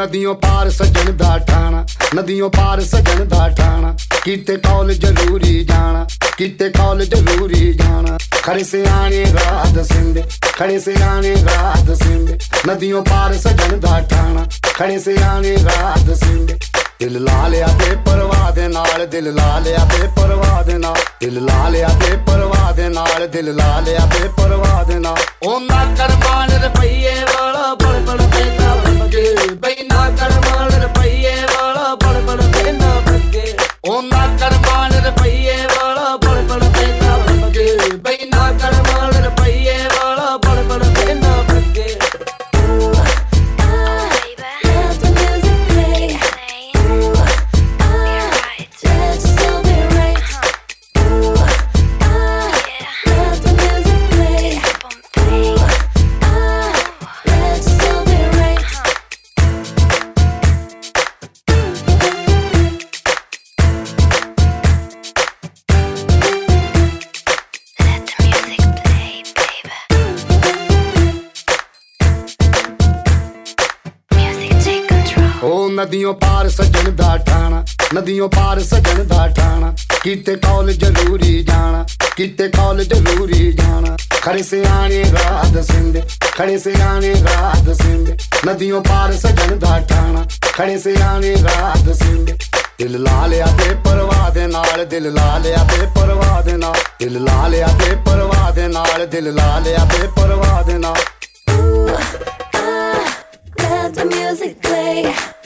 ਉਹ ਨਦੀਆਂ ਪਾਰ ਸਜਣ ਦਾ ਠਾਣਾ ਨਦੀਆਂ ਪਾਰ ਸਜਣ ਦਾ ਠਾਣਾ, ਕਿਤੇ ਕਾਲ ਜ਼ਰੂਰੀ ਜਾਣਾ, ਕਿਤੇ ਕਾਲ ਜ਼ਰੂਰੀ ਜਾਣਾ। ਖੜੇ ਸਿਆਣੇ ਰਾਤ ਸਿੰਦੇ ਖੜੇ ਸਿਆਣੇ ਰਾਤ ਸਿੰਦੇ ਨਦੀਆਂ ਪਾਰ ਸਜਣ ਦਾ ਠਾਣਾ, ਖੜੇ ਸਿਆਣੇ ਰਾਤ ਸਿੰਦੇ ਦਿਲ ਲਾ ਲਿਆ ਤੇ ਪਰਵਾਹ ਦੇ ਨਾਲ, ਦਿਲ ਲਾ ਲਿਆ ਤੇ ਪਰਵਾਹ ਦੇ ਨਾਲ, ਦਿਲ ਲਾ ਲਿਆ ਤੇ ਪਰਵਾਹ ਦੇ ਨਾਲ, ਦਿਲ ਲਾ ਲਿਆ ਤੇ ਪਰਵਾਹ ਦੇ ਨਾਲ। ਉਹਨਾਂ ਕਰਮਾਨ ਰੁਪਈਏ ਵਾਲਾ ਬੜ ਬੜ ਪੈਦਾ ਨਦੀਆਂ ਪਾਰ ਸਜਣ ਦਾ ਠਾਣਾ, ਨਦੀਆਂ ਪਾਰ ਸਜਣ ਦਾ ਠਾਣਾ, ਕਿਤੇ ਕਾਲ ਜ਼ਰੂਰੀ ਜਾਣਾ, ਕਿਤੇ ਕਾਲ ਜ਼ਰੂਰੀ ਜਾਣਾ। ਖੜੇ ਸਿਆਣੇ ਰਾਤ ਸਿੰਦੇ ਖੜੇ ਸਿਆਣੇ ਰਾਤ ਸਿੰਦੇ ਨਦੀਆਂ ਪਾਰ ਸਜਣ ਦਾ ਠਾਣਾ, ਖੜੇ ਸਿਆਣੇ ਰਾਤ ਸਿੰਦੇ ਦਿਲ ਲਾ ਲਿਆ ਤੇ ਪਰਵਾਹ ਦੇ ਨਾਲ, ਦਿਲ ਲਾ ਲਿਆ ਤੇ ਪਰਵਾਹ ਦੇ ਨਾਲ, ਦਿਲ ਲਾ ਲਿਆ ਤੇ ਪਰਵਾਹ ਦੇ ਨਾਲ, ਦਿਲ ਲਾ ਲਿਆ ਤੇ ਪਰਵਾਹ ਦੇ ਨਾਲ। ah, Let the music play.